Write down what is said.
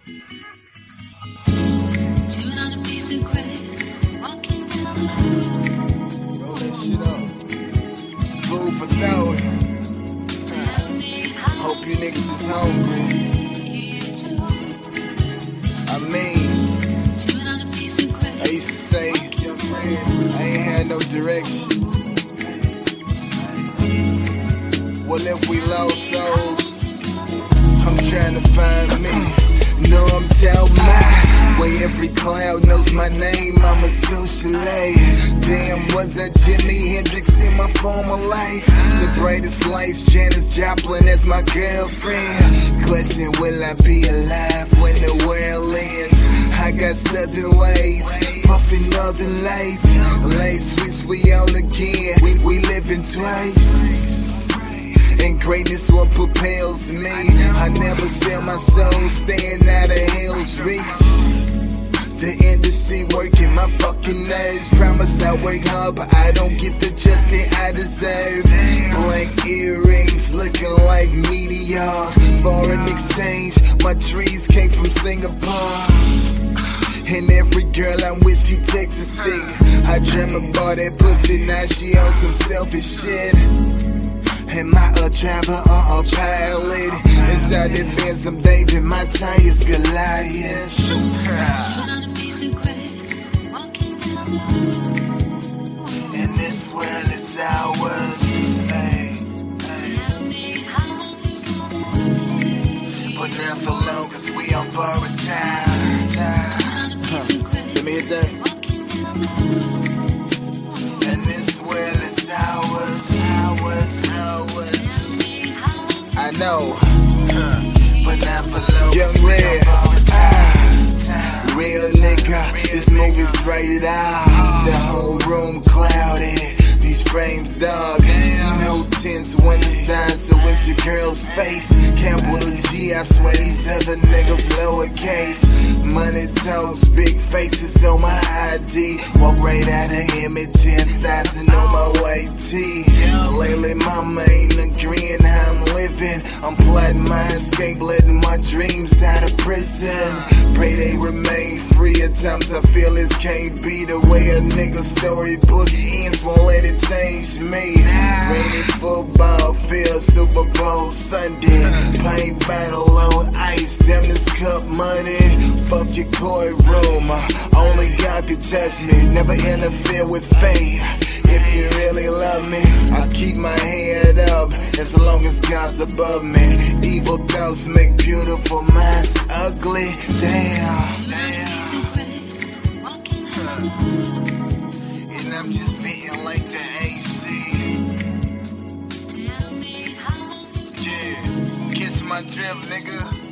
For Hope you niggas is hungry. I mean. I used to say, I ain't had no direction. Well, if we lost souls, I'm trying to find me. No, I'm telling my way every cloud knows my name. I'm a socialite. Damn, was that Jimi Hendrix in my former life? The brightest lights, Janis Joplin as my girlfriend. Question, will I be alive when the world ends? I got southern ways, puffing northern lights. Late switch, we on again. We, we living twice. Greatness what propels me. I never sell my soul, staying out of hell's reach. The industry working my fucking nerves. Promise I work hard, but I don't get the justice I deserve. Blank earrings looking like meteors. Foreign exchange, my trees came from Singapore. And every girl I'm with, she Texas thick. I dream about that pussy, now she on some selfish shit. And my a driver or a pilot. Inside that Benz, I'm David, my tires Goliath. Shoot. A the. And this world is ours. But not for long, cause we on borrowed time. time. A grass, Let me hit that. Know. But not for long. Young Red. Ah, real nigga. This movie's rated R. The whole room clouded. These frames, dog. No tints when it's done, so it's your girl's face. Capital G, I swear these other niggas lowercase. Money talks, big faces on my ID. Walk right out of at 10,000 on my way T. Lately, mama ain't agreeing how I'm living. I'm plotting my escape, letting my dreams out of prison. Pray they remain free. At times I feel this can't be the way a nigga storybook ends. Won't let it change me. Rainy football field, Super Bowl Sunday. Paint battle on ice, damn this cup muddy. Fuck your courtroom. Only God can judge me. Never interfere with fate. If you really love me, I keep my head up as long as God's above me. Evil thoughts make beautiful minds ugly. Damn, damn. road. And I'm just venting like the AC. Yeah, kiss my drip, nigga.